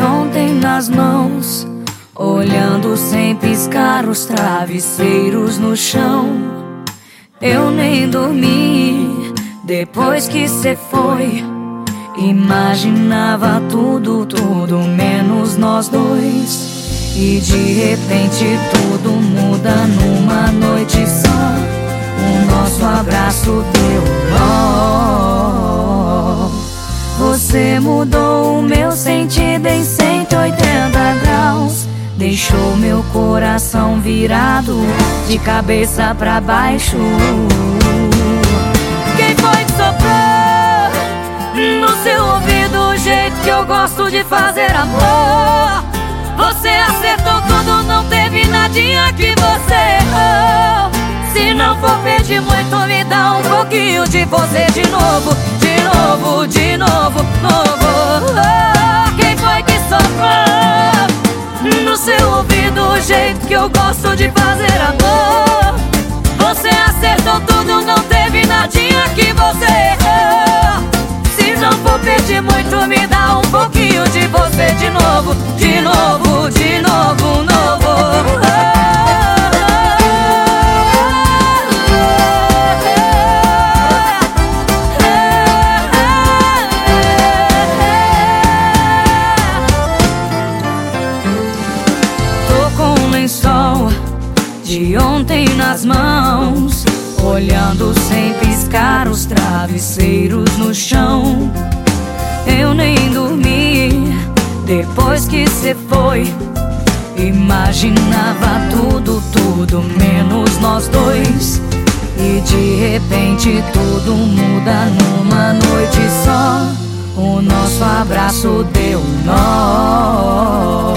ontem nas mãos, olhando sem piscar os travesseiros no chão. Eu nem dormi depois que cê foi. Imaginava tudo, tudo menos nós dois. E de repente Você mudou o meu sentido em 180 graus. Deixou meu coração virado de cabeça pra baixo. Quem foi que soprou no seu ouvido o jeito que eu gosto de fazer amor? Você acertou tudo, não teve nadinha que você errou. Se não for pedir muito, me dá pouquinho de você de novo, de novo, de novo, novo. Quem foi que soprou no seu ouvido o jeito que eu gosto de fazer amor? Você acertou tudo, não teve nadinha que você errou. Se não for pedir muito, me dá um pouquinho de você de novo, de novo, de novo. De ontem nas mãos, olhando sem piscar os travesseiros no chão. Eu nem dormi depois que cê foi. Imaginava tudo, tudo menos nós dois. E de repente tudo muda numa noite só. O nosso abraço deu nó.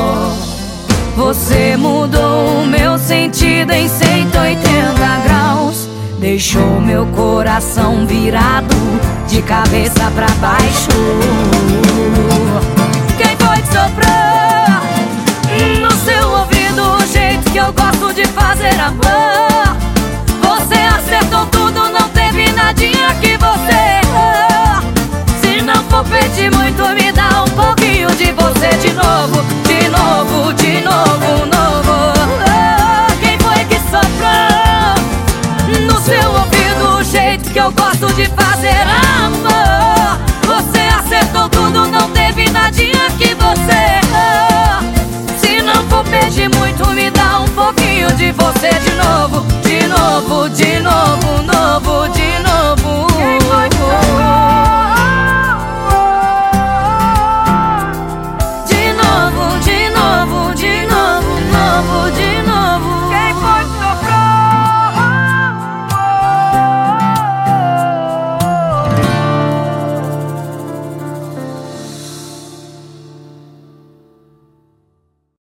Você mudou Deixou meu coração virado de cabeça pra baixo. Quem foi que soprou no seu ouvido o jeito que eu gosto de fazer amor? eu gosto de fazer.